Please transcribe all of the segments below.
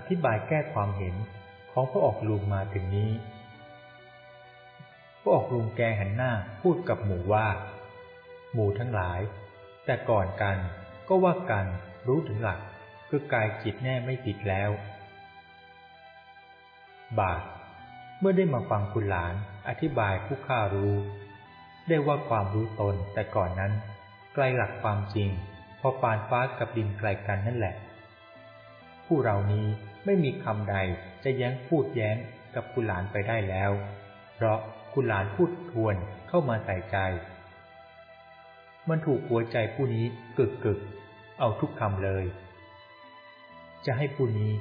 อธิบายแก้ความเห็นของพระออกลุงมาถึงนี้ พระออกลุงแกหันหน้าพูดกับหมู่ว่า หมู่ทั้งหลาย แต่ก่อนกันก็ว่ากันรู้ถึงหลักคือกายจิตแน่ไม่ผิดแล้ว บาท เมื่อได้มาฟังคุณหลานอธิบายผู้ข้ารู้ ได้ว่าความรู้ตนแต่ก่อนนั้น ไกลหลักความจริง พอปานฟ้ากับดินไกลกันนั่นแหละ ผู้เรานี้ไม่มีคำใดจะแย้งพูดแย้งกับคุณหลานไปได้แล้ว เพราะคุณหลานพูดทวนเข้ามาใส่ใจ มันถูกหัวใจผู้นี้กึกกึกเอาทุกคำเลย จะให้ผู้นี้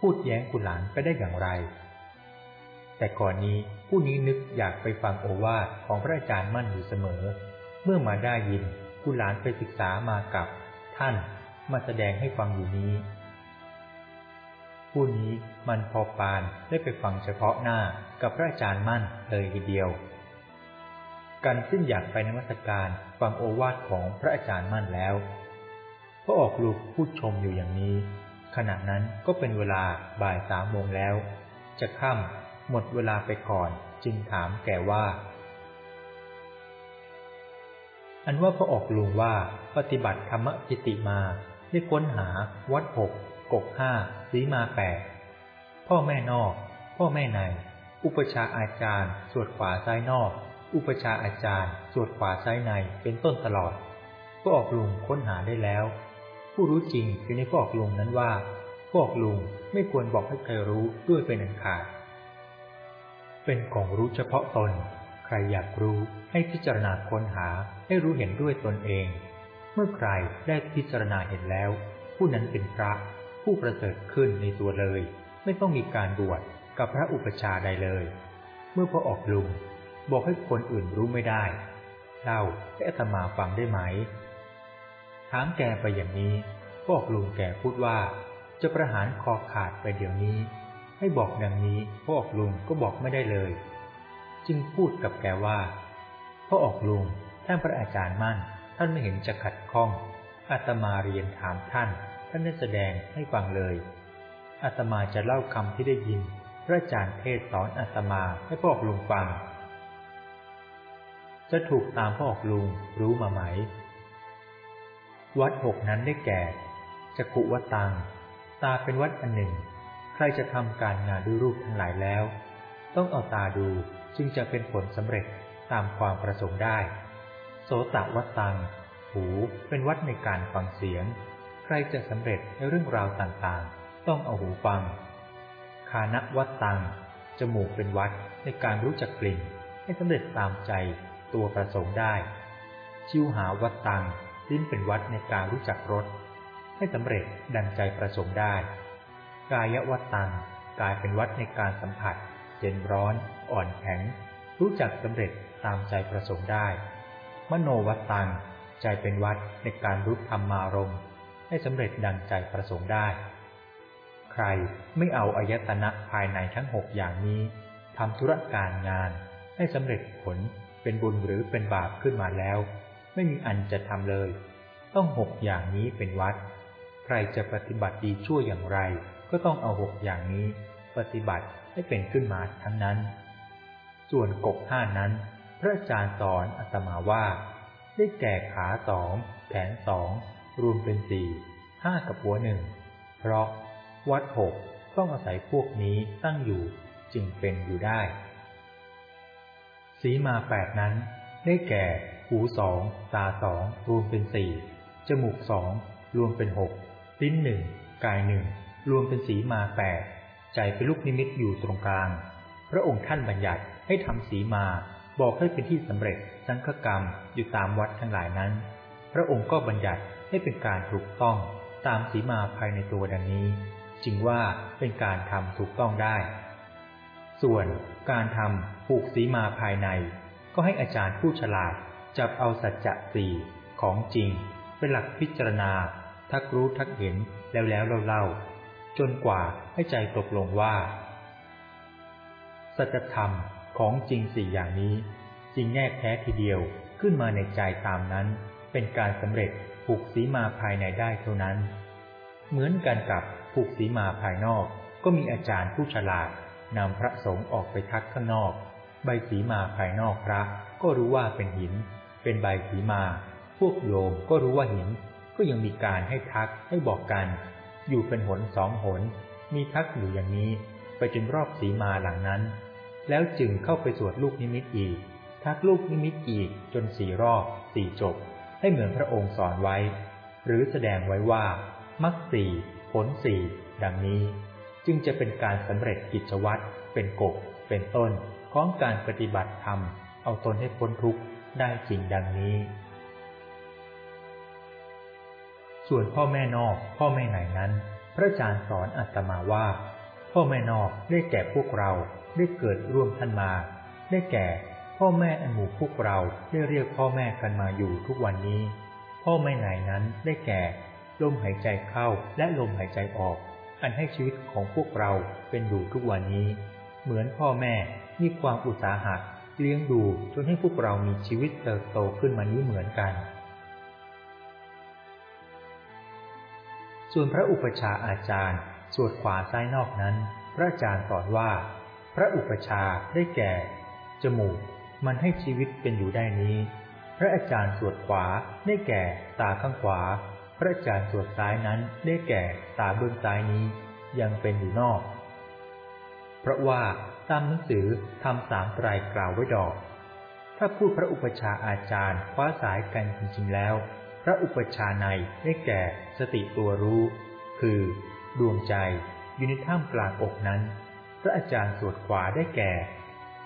พูดแย้งคุณหลานไปได้อย่างไร แต่ก่อนนี้ผู้นี้นึกอยากไปฟังโอวาทของพระอาจารย์มั่นอยู่เสมอ เมื่อมาได้ยินคุณหลานไปศึกษามากับท่านมาแสดงให้ฟังอยู่นี้ ผู้นี้มันพอปานได้ไปฟังเฉพาะหน้ากับพระอาจารย์มั่นเลยทีเดียว กันซึ่งอยากไปนมัสการฟังโอวาทของพระอาจารย์มั่นแล้ว ก็ออกลูกพูดชมอยู่อย่างนี้ ขณะนั้นก็เป็นเวลาบ่ายสามโมงแล้ว จะค่ำหมดเวลาไปก่อนจึงถามแก่ว่า อันว่าพระออกลุงว่าปฏิบัติธรรมจิติมาได้ค้นหาวัดหก กกห้าสีมาแปดพ่อแม่นอก พ่อแม่ใน อุปชาอาจารย์ สวดขวาซ้ายนอก อุปชาอาจารย์ สวดขวาซ้ายในเป็นต้นตลอดก็ออกลุงค้นหาได้แล้ว ผู้รู้จริงอยู่ในพวกลุงนั้นว่าพวกลุงไม่ควรบอกให้ใครรู้ด้วยเป็นอันขาดเป็นของรู้เฉพาะตน ใครอยากรู้ให้พิจารณาค้นหาให้รู้เห็นด้วยตนเอง เมื่อใครได้พิจารณาเห็นแล้ว ผู้นั้นเป็นพระ ผู้ประเสริฐขึ้นในตัวเลย ไม่ต้องมีการบวชกับพระอุปชาใดเลย เมื่อพอออกลุงบอกให้คนอื่นรู้ไม่ได้เล่าให้อาตมาฟังได้ไหม ถามแกไปอย่างนี้พอกลุงแกพูดว่า จะประหารคอขาดไปเดี๋ยวนี้ ให้บอกดังนี้พ่อออกลุงก็บอกไม่ได้เลย จึงพูดกับแกว่าพ่อออกลุงท่านพระอาจารย์มั่น ท่านไม่เห็นจะขัดข้องอาตมาเรียนถามท่าน ท่านได้แสดงให้ฟังเลยอาตมาจะเล่าคำที่ได้ยิน พระอาจารย์เทศสอนอาตมาให้พ่ออกลุงฟัง จะถูกตามพ่ออกลุงรู้มาไหม วัดหกนั้นได้แก่จักุวัตัง ตาเป็นวัดอันหนึ่ง ใครจะทำการงานด้วยรูปทั้งหลายแล้ว ต้องเอาตาดูจึงจะเป็นผลสำเร็จตามความประสงค์ได้ โสตวัตัง หูเป็นวัดในการฟังเสียง ใครจะสำเร็จในเรื่องราวต่างๆ ต้องเอาหูฟัง คานะวัตตัง จมูกเป็นวัดในการรู้จักกลิ่น ให้สำเร็จตามใจตัวประสงค์ได้ ชิวหาวัตตัง ลิ้นเป็นวัดในการรู้จักรส ให้สำเร็จดังใจประสงค์ได้ กายวัตตัง กายเป็นวัดในการสัมผัส เย็นร้อน อ่อนแข็ง รู้จักสำเร็จตามใจประสงค์ได้ มโนวัตตัง ใจเป็นวัดในการรู้ธรรมารม ให้สำเร็จดังใจประสงค์ได้ ใครไม่เอาอายตนะภายในทั้งหกอย่างนี้ทำธุรการงาน ให้สำเร็จผลเป็นบุญหรือเป็นบาปขึ้นมาแล้ว ไม่มีอันจะทำเลย ต้องหกอย่างนี้เป็นวัด ใครจะปฏิบัติดีชั่วอย่างไร ก็ต้องเอาหกอย่างนี้ ปฏิบัติให้เป็นขึ้นมาทั้งนั้น ส่วนกบห้านั้น พระอาจารย์สอนอาตมาว่า ได้แก่ขาสองแขนสอง รวมเป็นสี่ห้ากับหัวหนึ่งเพราะวัดหกต้องอาศัยพวกนี้ตั้งอยู่จึงเป็นอยู่ได้ สีมาแปดนั้น ได้แก่ หูสองตาสองรวมเป็นสี่จมูกสองรวมเป็นหกลิ้นหนึ่งกายหนึ่งรวมเป็นสีมาแปดใจเป็นลูกนิมิตอยู่ตรงกลาง พระองค์ท่านบัญญัติให้ทำสีมาบอกให้เป็นที่สำเร็จสังฆกรรมอยู่ตามวัดทั้งหลายนั้น พระองค์ก็บัญญัติ ให้เป็นการถูกต้องตามสีมาภายในตัวดังนี้ จึงว่าเป็นการทำถูกต้องได้ ส่วนการทำผูกสีมาภายใน ก็ให้อาจารย์ผู้ฉลาดจับเอาสัจจะสี่ของจริง เป็นหลักพิจารณา ทักรู้ทักเห็นแล้วแล้วเล่าๆจนกว่าให้ใจตกลงว่า สัจธรรมของจริงสี่อย่างนี้จริงแน่แท้ทีเดียวขึ้นมาในใจตามนั้น เป็นการสำเร็จ ผูกสีมาภายในได้เท่านั้น เหมือนกันกับผูกสีมาภายนอก ก็มีอาจารย์ผู้ฉลาดนำพระสงฆ์ออกไปทักข้างนอก ใบสีมาภายนอกพระก็รู้ว่าเป็นหิน เป็นใบสีมา พวกโยมก็รู้ว่าหิน ก็ยังมีการให้ทักให้บอกกัน อยู่เป็นหนสองหน มีทักอยู่อย่างนี้ ไปจนรอบสีมาหลังนั้น แล้วจึงเข้าไปสวดลูกนิมิตอีก ทักลูกนิมิตอีกจนสี่รอบสี่จบ ให้เหมือนพระองค์สอนไว้ หรือแสดงไว้ว่ามักสี่ผลสี่ดังนี้ จึงจะเป็นการสำเร็จกิจวัตรเป็นกบเป็นต้นของการปฏิบัติธรรม เอาตนให้พ้นทุกข์ได้จริงดังนี้ ส่วนพ่อแม่นอกพ่อแม่ไหนนั้น พระอาจารย์สอนอัตมาว่า พ่อแม่นอกได้แก่พวกเราได้เกิดร่วมท่านมา ได้แก่ พ่อแม่อันหมู่พวกเราได้เรียกพ่อแม่กันมาอยู่ทุกวันนี้ พ่อแม่ไหนนั้นได้แก่ ลมหายใจเข้าและลมหายใจออก อันให้ชีวิตของพวกเราเป็นอยู่ทุกวันนี้ เหมือนพ่อแม่มีความอุตสาหะเลี้ยงดูจนให้พวกเรามีชีวิตเติบโตขึ้นมานี้เหมือนกัน ส่วนพระอุปชาอาจารย์สวดขวาซ้ายนอกนั้น พระอาจารย์สอนว่า พระอุปชาได้แก่ จมูก มันให้ชีวิตเป็นอยู่ได้นี้ พระอาจารย์สวดขวาได้แก่ตาข้างขวา พระอาจารย์สวดซ้ายนั้นได้แก่ตาเบื้องซ้ายนี้ ยังเป็นอยู่นอก เพราะว่าตามหนังสือทำสามไตรกล่าวไว้ดอก ถ้าพูดพระอุปชาอาจารย์คว้าสายกันจริงๆแล้ว พระอุปชาในได้แก่สติตัวรู้ คือดวงใจอยู่ในท่ามกลางอกนั้น พระอาจารย์สวดขวาได้แก่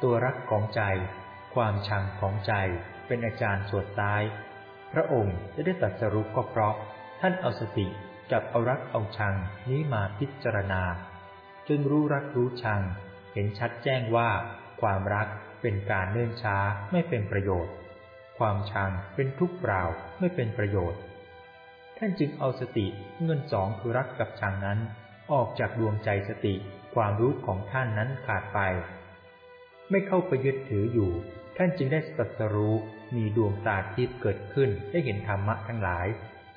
ตัวรักของใจ ความชังของใจเป็นอาจารย์สวดซ้าย พระองค์จะได้ตัดสรุปก็เพราะท่านเอาสติจับเอารักเอาชังนี้มาพิจารณา จนรู้รักรู้ชัง เห็นชัดแจ้งว่า ความรักเป็นการเนื่นช้าไม่เป็นประโยชน์ ความชังเป็นทุกข์เปล่าไม่เป็นประโยชน์ ท่านจึงเอาสติเงินสองคือรักกับชังนั้น ออกจากดวงใจสติความรู้ของท่านนั้นขาดไป ไม่เข้าไปยึดถืออยู่ ท่านจึงได้สัสรู้มีดวงตาทิพย์เกิดขึ้นได้เห็นธรรมะทั้งหลาย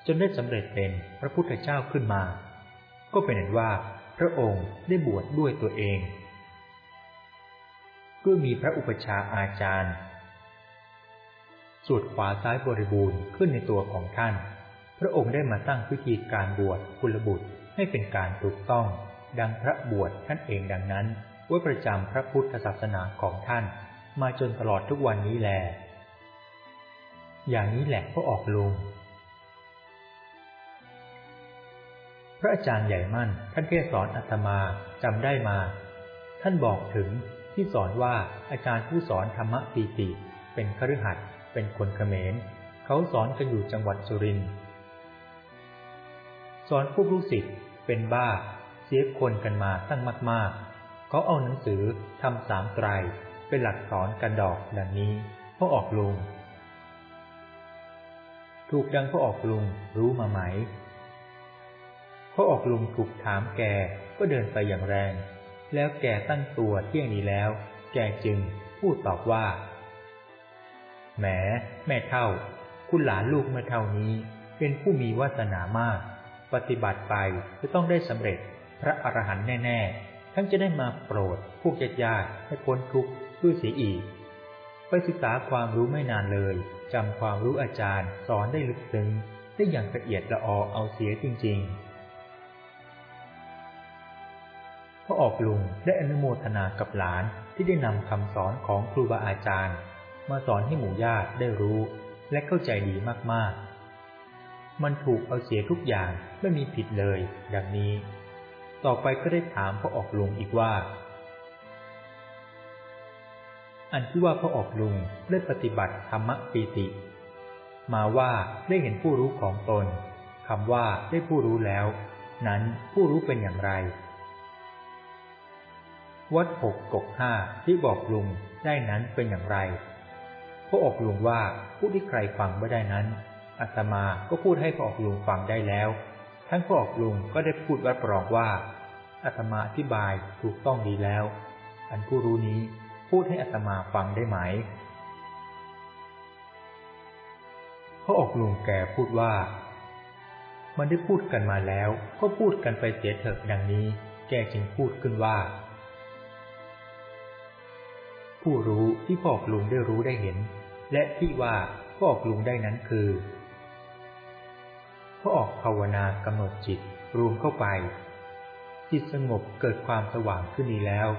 จนได้สำเร็จเป็นพระพุทธเจ้าขึ้นมา ก็เป็นเห็นว่า พระองค์ได้บวชดด้วยตัวเองก็มีพระอุปชาอาจารย์สวดขวาซ้ายบริบูรณ์ขึ้นในตัวของท่าน พระองค์ได้มาตั้งพิธีการบวชคุลบุตรให้เป็นการถูกต้อง ดังพระบวชท่านเองดังนั้นไว้ประจำพระพุทธศาสนาของท่าน มาจนตลอดทุกวันนี้แล อย่างนี้แหละก็ออกลง พระอาจารย์ใหญ่มั่นท่านเทศสอนอาตมาจำได้มา ท่านบอกถึงที่สอนว่าอาจารย์ผู้สอนธรรมะปีติ เป็นคฤหัสถ์เป็นคนเขมร เขาสอนกันอยู่จังหวัดสุรินทร์สอนพวกลูกศิษย์เป็นบ้า เสียคนกันมาตั้งมาก ๆ เขาเอาหนังสือทำสามไตร เป็นหลักสอนกันดอกดังนี้พ่อออกลุง ถูกดังพ่อออกลุงรู้มาไหมพอออกลุงถูกถามแกก็เดินไปอย่างแรง แล้วแกตั้งตัวเที่ยงนี้แล้ว แกจึงพูดตอบว่าแหมแม่เท่า คุณหลานลูกเมื่อเท่านี้เป็นผู้มีวาสนามาก ปฏิบัติไปจะต้องได้สำเร็จพระอรหันต์แน่ ๆ ทั้งจะได้มาโปรดพวกญาติให้พ้นทุกข์ ด้วยเสียอีก ไปศึกษาความรู้ไม่นานเลยจำความรู้อาจารย์สอนได้ลึกซึ้งได้อย่างละเอียดละออเอาเสียจริงๆพอออกลุงได้อนุโมทนากับหลานที่ได้นำคำสอนของครูบาอาจารย์ มาสอนให้หมู่ญาติได้รู้และเข้าใจดีมากๆ มันถูกเอาเสียทุกอย่างไม่มีผิดเลย ดังนี้ ต่อไปก็ได้ถามพ่อออกลุงอีกว่า อันที่ว่าพ่อออกลุงได้ปฏิบัติธรรมปีติ มาว่าได้เห็นผู้รู้ของตนคำว่าได้ผู้รู้แล้ว นั้นผู้รู้เป็นอย่างไร วัดหกกกห้าที่บอกลุงได้นั้นเป็นอย่างไรพระออกลุงว่าผู้ที่ใครฟังไม่ได้นั้นอาตมาก็พูดให้พระออกลุงฟังได้แล้ว ทั้งพระอกลุงก็ได้พูดวัดปรองว่าอาตมาอธิบายถูกต้องดีแล้ว อันผู้รู้นี้ พูดให้อาตมาฟังได้ไหม พระอกลุงแกพูดว่า มันได้พูดกันมาแล้ว ก็พูดกันไปเสียเถิดดังนี้ แกจึงพูดขึ้นว่า ผู้รู้ที่พ่อลุงได้รู้ได้เห็น และที่ว่าพ่อลุงได้นั้นคือพ่อออกภาวนากำหนดจิตรวมเข้าไป จิตสงบเกิดความสว่างขึ้นนี้แล้ว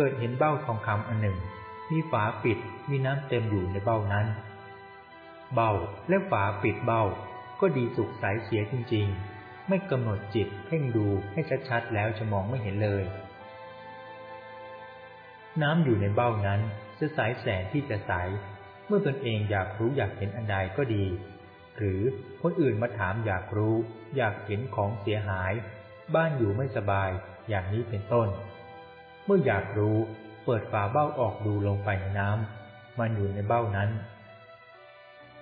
กิดเห็นเบ้าทองคำอันหนึ่ง มีฝาปิดมีน้ำเต็มอยู่ในเบ้านั้น เบ้าและฝาปิดเบ้าก็ดีสุขใสเสียจริง ๆ ไม่กำหนดจิตเพ่งดูให้ชัดๆแล้วจะมองไม่เห็นเลย น้ำอยู่ในเบ้านั้นจะสายแสงที่จะใสเมื่อตนเองอยากรู้อยากเห็นอันใดก็ดี หรือคนอื่นมาถามอยากรู้ อยากเห็นของเสียหาย บ้านอยู่ไม่สบายอย่างนี้เป็นต้น มื่ออยากรู้เปิดฝาเบ้าออกดูลงไปในน้ำมันอยู่ในเบ้านั้น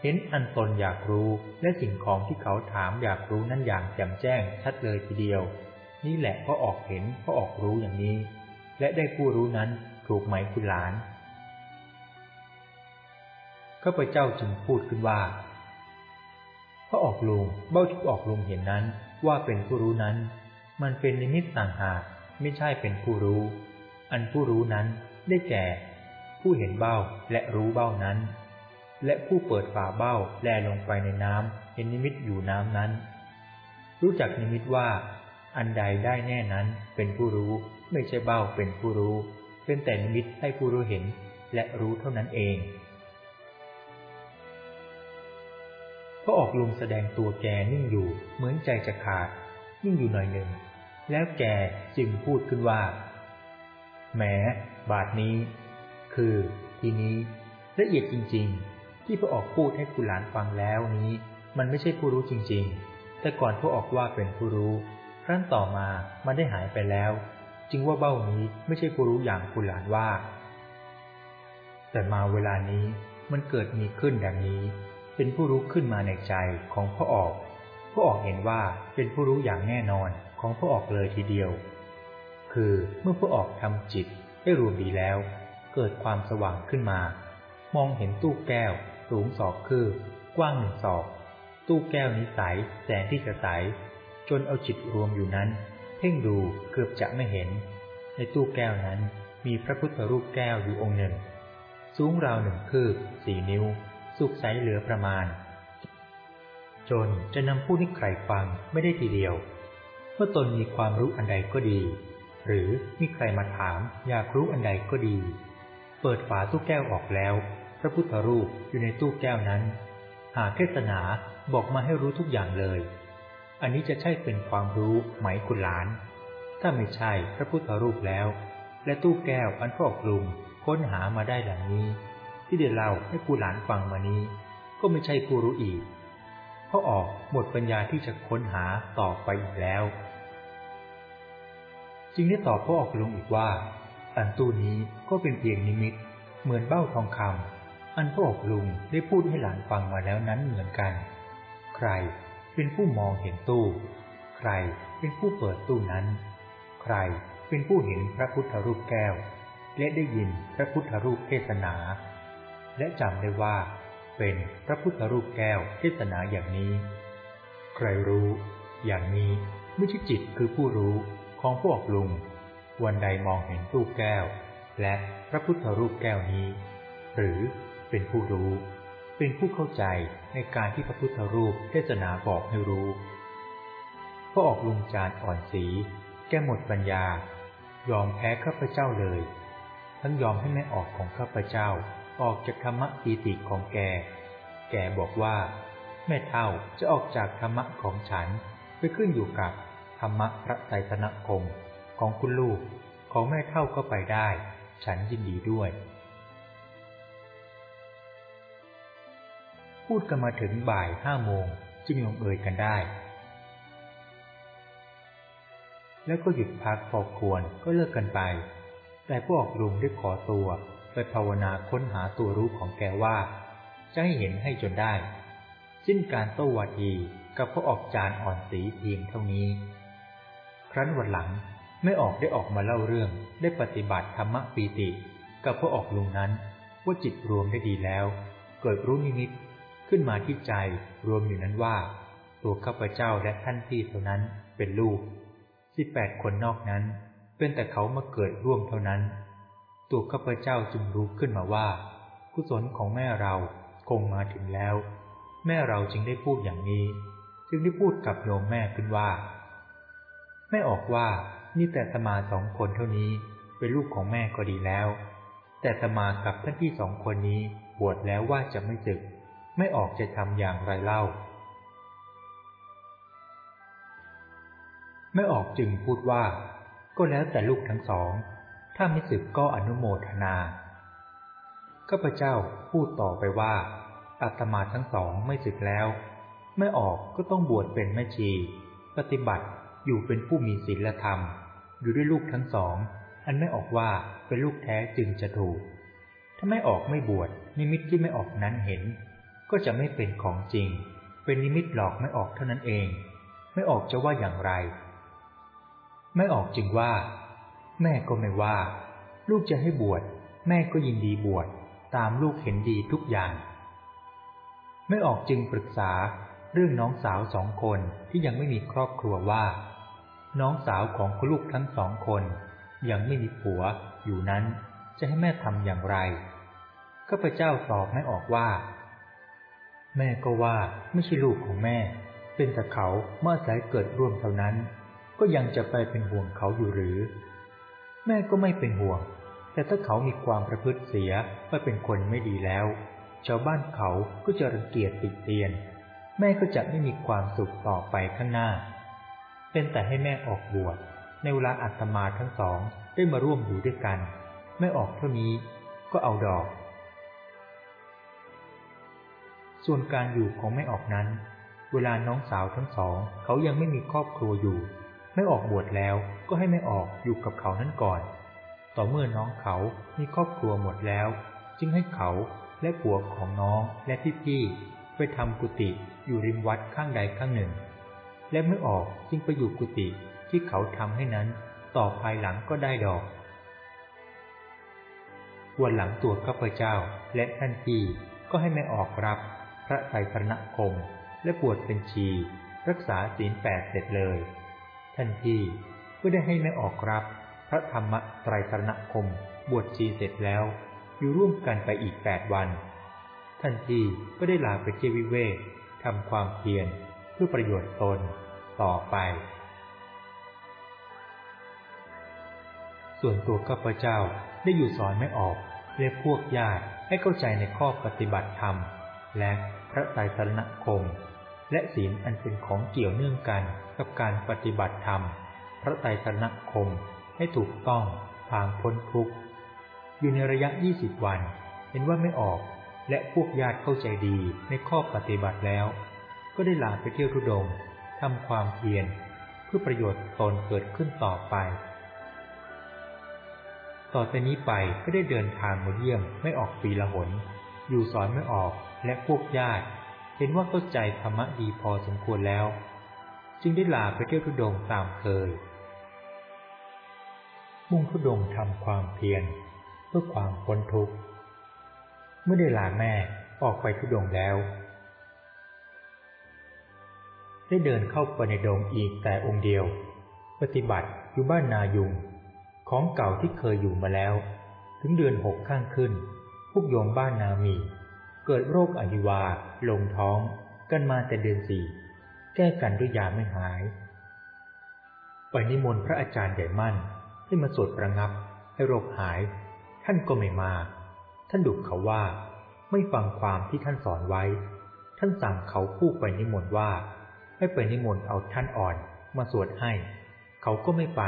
เห็นอันตนอยากรู้และสิ่งของที่เขาถามอยากรู้นั้นอย่างแจ่มแจ้งชัดเลยทีเดียว นี่แหละก็ออกเห็นก็ออกรู้อย่างนี้ และได้ผู้รู้นั้นถูกไหมคุณหลานข้าพเจ้าจึงพูดขึ้นว่าพระออกลุงเบ้าที่ออกลุงเห็นนั้นว่าเป็นผู้รู้นั้น มันเป็นนิมิตต่างหากไม่ใช่เป็นผู้รู้ อันผู้รู้นั้นได้แก่ ผู้เห็นเบ้าและรู้เบ้านั้น และผู้เปิดฝาเบ้าแลลงไปในน้ำเห็นนิมิตอยู่น้ำนั้น รู้จักนิมิตว่า อันใดได้แน่นั้นเป็นผู้รู้ไม่ใช่เบ้าเป็นผู้รู้ เป็นแต่นิมิตให้ผู้รู้เห็นและรู้เท่านั้นเองพอออกลุงแสดงตัวแกนิ่งอยู่เหมือนใจจะขาด นิ่งอยู่หน่อยหนึ่ง แล้วแกจึงพูดขึ้นว่า แหมบาทนี้ คือทีนี้ละเอียดจริง ๆ ที่พระออกพูดให้คุณหลานฟังแล้วนี้ มันไม่ใช่ผู้รู้จริง ๆ แต่ก่อนพระออกว่าเป็นผู้รู้ ครั้นต่อมามันได้หายไปแล้ว จึงว่าเบ้านี้ไม่ใช่ผู้รู้อย่างคุณหลานว่า แต่มาเวลานี้มันเกิดมีขึ้นดังนี้ เป็นผู้รู้ขึ้นมาในใจของพระออกพระออกเห็นว่าเป็นผู้รู้อย่างแน่นอนของพระออกเลยทีเดียว คือเมื่อพระออกทำจิตให้รวมดีแล้ว เกิดความสว่างขึ้นมา มองเห็นตู้แก้ว สูงศอกคืบกว้างหนึ่งศอก ตู้แก้วนี้ใสแสงที่จะใสจนเอาจิตรวมอยู่นั้น เพ่งดูเกือบจะไม่เห็น ในตู้แก้วนั้นมีพระพุทธรูปแก้วอยู่องค์หนึ่ง สูงราวหนึ่งคืบสี่นิ้ว สุกใสเหลือประมาณ จนจะนำพูดให้ใครฟังไม่ได้ทีเดียวเมื่อตนมีความรู้อันใดก็ดี หรือมีใครมาถามอยากรู้อันใดก็ดี เปิดฝาตู้แก้วออกแล้ว พระพุทธรูปอยู่ในตู้แก้วนั้น หากเทศนาบอกมาให้รู้ทุกอย่างเลย อันนี้จะใช่เป็นความรู้ไหมคุณหลาน ถ้าไม่ใช่พระพุทธรูปแล้ว และตู้แก้วอันพ่อกลุงค้นหามาได้หลังนี้ ที่เดี๋ยวเล่าให้คุณหลานฟังมานี้ ก็ไม่ใช่ผู้รู้อีกเพราะออกหมดปัญญาที่จะค้นหาต่อไปอีกแล้ว จึงได้ตอบพ่อออกลุงอีกว่า อันตู้นี้ก็เป็นเพียงนิมิต เหมือนเบ้าทองคำอันพ่ออกลุงได้พูดให้หลานฟังมาแล้วนั้นเหมือนกัน ใครเป็นผู้มองเห็นตู้ ใครเป็นผู้เปิดตู้นั้น ใครเป็นผู้เห็นพระพุทธรูปแก้ว และได้ยินพระพุทธรูปเทศนา และจำได้ว่า เป็นพระพุทธรูปแก้วเทศนาอย่างนี้ ใครรู้ อย่างนี้ไม่ใช่จิตคือผู้รู้ ของพวกลุง วันใดมองเห็นตู้แก้ว และพระพุทธรูปแก้วนี้ หรือเป็นผู้รู้ เป็นผู้เข้าใจในการที่พระพุทธรูปเทศนาบอกให้รู้ก็ออกลุงจานอ่อนสี แก้หมดปัญญา ยอมแพ้ข้าพเจ้าเลย ทั้งยอมให้แม่ออกของข้าพเจ้าออกจากธรรมะปีติของแก แกบอกว่า แม่เท่าจะออกจากธรรมะของฉันไปขึ้นอยู่กับ ธรรมะพระไตรสนคมของคุณลูกของแม่เท่าก็ไปได้ ฉันยินดีด้วย พูดกันมาถึงบ่ายห้าโมงจึงลงเอยกันได้ แล้วก็หยุดพักพอควรก็เลิกกันไป แต่พวกลุงได้ขอตัวไปภาวนาค้นหาตัวรู้ของแกว่า จะให้เห็นให้จนได้ สิ้นการโต้วาทีกับพวกออกจานอ่อนสีเพียงเท่านี้ รั้นวันหลังไม่ออกได้ออกมาเล่าเรื่องได้ปฏิบัติธรรมปีติ กับพวกออกลุงนั้น ว่าจิตรวมได้ดีแล้ว เกิดรู้นิมิตขึ้นมาที่ใจรวมอยู่นั้นว่า ตัวข้าพเจ้าและท่านพี่เท่านั้นเป็นลูกสิบแปดคนนอกนั้น เป็นแต่เขามาเกิดร่วมเท่านั้น ตัวข้าพเจ้าจึงรู้ขึ้นมาว่า กุศลของแม่เราคงมาถึงแล้ว แม่เราจึงได้พูดอย่างนี้ จึงได้พูดกับโยมแม่ขึ้นว่า ไม่ออกว่านี่แต่สมาสองคนเท่านี้เป็นลูกของแม่ก็ดีแล้ว แต่สมากับท่านพี่สองคนนี้บวชแล้วว่าจะไม่จึก ไม่ออกจะทำอย่างไรเล่า ไม่ออกจึงพูดว่า ก็แล้วแต่ลูกทั้งสอง ถ้าไม่สึกก็อนุโมทนาข้าพเจ้าพูดต่อไปว่าอาตมาทั้งสองไม่สึกแล้ว ไม่ออกก็ต้องบวชเป็นแม่ชี ปฏิบัติ อยู่เป็นผู้มีศีลธรรม อยู่ด้วยลูกทั้งสอง อันไม่ออกว่าเป็นลูกแท้จึงจะถูก ถ้าไม่ออกไม่บวชนิมิตที่ไม่ออกนั้นเห็น ก็จะไม่เป็นของจริง เป็นนิมิตหลอกไม่ออกเท่านั้นเอง ไม่ออกจะว่าอย่างไร ไม่ออกจึงว่า แม่ก็ไม่ว่า ลูกจะให้บวชแม่ก็ยินดีบวชตามลูกเห็นดีทุกอย่าง ไม่ออกจึงปรึกษาเรื่องน้องสาวสองคนที่ยังไม่มีครอบครัวว่า น้องสาวของลูกทั้งสองคน ยังไม่มีผัวอยู่นั้น จะให้แม่ทำอย่างไรข้าพเจ้าตอบไม่ออกว่า แม่ก็ว่าไม่ใช่ลูกของแม่ เป็นแต่เขาเมื่อสายเกิดร่วมเท่านั้น ก็ยังจะไปเป็นห่วงเขาอยู่หรือ แม่ก็ไม่เป็นห่วง แต่ถ้าเขามีความประพฤติเสียไปเป็นคนไม่ดีแล้ว ชาวบ้านเขาก็จะรังเกียจติดเตียน แม่ก็จะไม่มีความสุขต่อไปข้างหน้า เป็นแต่ให้แม่ออกบวชในเวลาอัตมาทั้งสองได้มาร่วมอยู่ด้วยกัน ไม่ออกเท่านี้ก็เอาดอก ส่วนการอยู่ของไม่ออกนั้น เวลาน้องสาวทั้งสอง เขายังไม่มีครอบครัวอยู่ ไม่ออกบวชแล้วก็ให้ไม่ออกอยู่กับเขานั้นก่อน ต่อเมื่อน้องเขามีครอบครัวหมดแล้ว จึงให้เขาและผัวของน้องและพี่ๆไปทำกุฏิอยู่ริมวัดข้างใดข้างหนึ่ง และเมื่อออกจึงไปอยู่กุฏิที่เขาทำให้นั้น ต่อภายหลังก็ได้ดอก วันหลังตัวข้าพเจ้าและท่านพี่ก็ให้ไม่ออกรับพระไตรสรณคม และบวชเป็นชี รักษาศีลแปดเสร็จเลย ท่านพี่ก็ได้ให้ไม่ออกรับ พระธรรมไตรสรณคม บวชชีเสร็จแล้ว อยู่ร่วมกันไปอีกแปดวัน ท่านพี่ก็ได้ลาไปเที่ยววิเวกทำความเพียร พื่อประโยชน์ตนต่อไป ส่วนตัวข้าพเจ้าได้อยู่สอนไม่ออกและพวกญาติให้เข้าใจในข้อปฏิบัติธรรม และพระไตรสรณคม และศีลอันเป็นของเกี่ยวเนื่องกันกับการปฏิบัติธรรม พระไตรสรณคมให้ถูกต้องทางพ้นทุกข์อยู่ในระยะ 20 วัน เห็นว่าไม่ออกและพวกญาติเข้าใจดีในข้อปฏิบัติแล้ว ก็ได้ลาไปเที่ยวทุดงทำความเพียรเพื่อประโยชน์ตนเกิดขึ้นต่อไป ต่อจากนี้ไปก็ได้เดินทางมาเยี่ยมไม่ออกปีละหน อยู่สอนไม่ออกและพวกญาติ เห็นว่าเข้าใจธรรมะดีพอสมควรแล้ว จึงได้ลาไปเที่ยวทุดงตามเคย มุ่งทุดงทำความเพียรเพื่อความพ้นทุกข์เมื่อได้ลาแม่ออกไปทุดงแล้ว ได้เดินเข้าไปในดงอีกแต่องค์เดียว ปฏิบัติอยู่บ้านนายุง ของเก่าที่เคยอยู่มาแล้ว ถึงเดือนหกข้างขึ้น พวกโยมบ้านนามี เกิดโรคอหิวา ลงท้องกันมาแต่เดือนสี่ แก้กันด้วยยาไม่หาย ไปนิมนต์พระอาจารย์ใหญ่มั่นให้มาสวดประงับให้โรคหาย ท่านก็ไม่มา ท่านดุเขาว่าไม่ฟังความที่ท่านสอนไว้ ท่านสั่งเขาผู้ไปนิมนต์ว่า ให้ไปนิมนต์เอาท่านอ่อนมาสวดให้ เขาก็ไม่ไป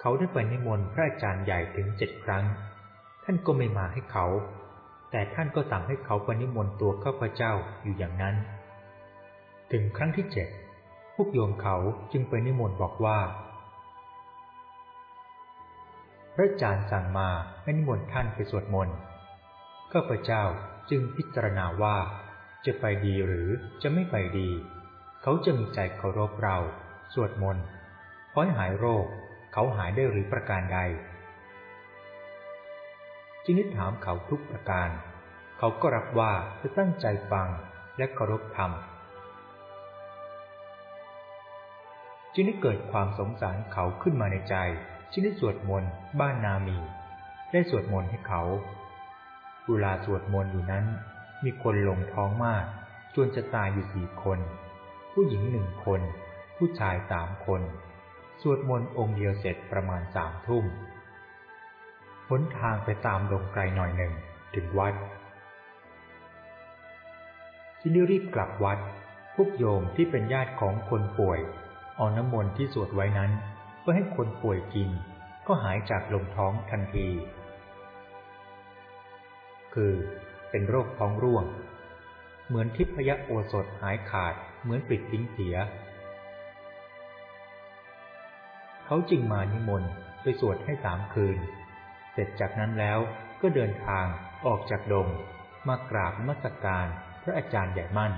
เขาได้ไปนิมนต์พระอาจารย์ใหญ่ถึงเจ็ดครั้ง ท่านก็ไม่มาให้เขา แต่ท่านก็สั่งให้เขาไปนิมนต์ตัวข้าพเจ้าอยู่อย่างนั้น ถึงครั้งที่เจ็ดพวกโยมเขาจึงไปนิมนต์บอกว่า พระอาจารย์สั่งมาให้นิมนต์ท่านไปสวดมนต์ข้าพเจ้าจึงพิจารณาว่า จะไปดีหรือจะไม่ไปดี เขาจะมีใจเคารพเรา สวดมนต์พอให้หายโรค เขาหายได้หรือประการใดจึงได้ถามเขาทุกประการ เขาก็รับว่าจะตั้งใจฟังและเคารพธรรมจจึงได้เกิดความสงสารเขาขึ้นมาในใจจึงได้สวดมนต์บ้านนามี ได้สวดมนต์ให้เขาเวลาสวดมนต์อยู่นั้น มีคนลงท้องมากจนจะตายอยู่สี่คน ผู้หญิงหนึ่งคน ผู้ชายสามคน สวดมนต์องค์เดียวเสร็จประมาณสามทุ่มหนทางไปตามลงไกลหน่อยหนึ่งถึงวัดที่นี่รีบกลับวัด พวกโยมที่เป็นญาติของคนป่วย เอาน้ำมนต์ที่สวดไว้นั้นเพื่อให้คนป่วยกิน ก็หายจากลงท้องทันที คือ เป็นโรคท้องร่วง เหมือนทิพยโอสถหายขาดเหมือนปิดทิ้งเสีย เขาจึงมานิมนต์ไปสวดให้สามคืน เสร็จจากนั้นแล้วก็เดินทางออกจากดงมากราบมัสการพระอาจารย์ใหญ่มั่น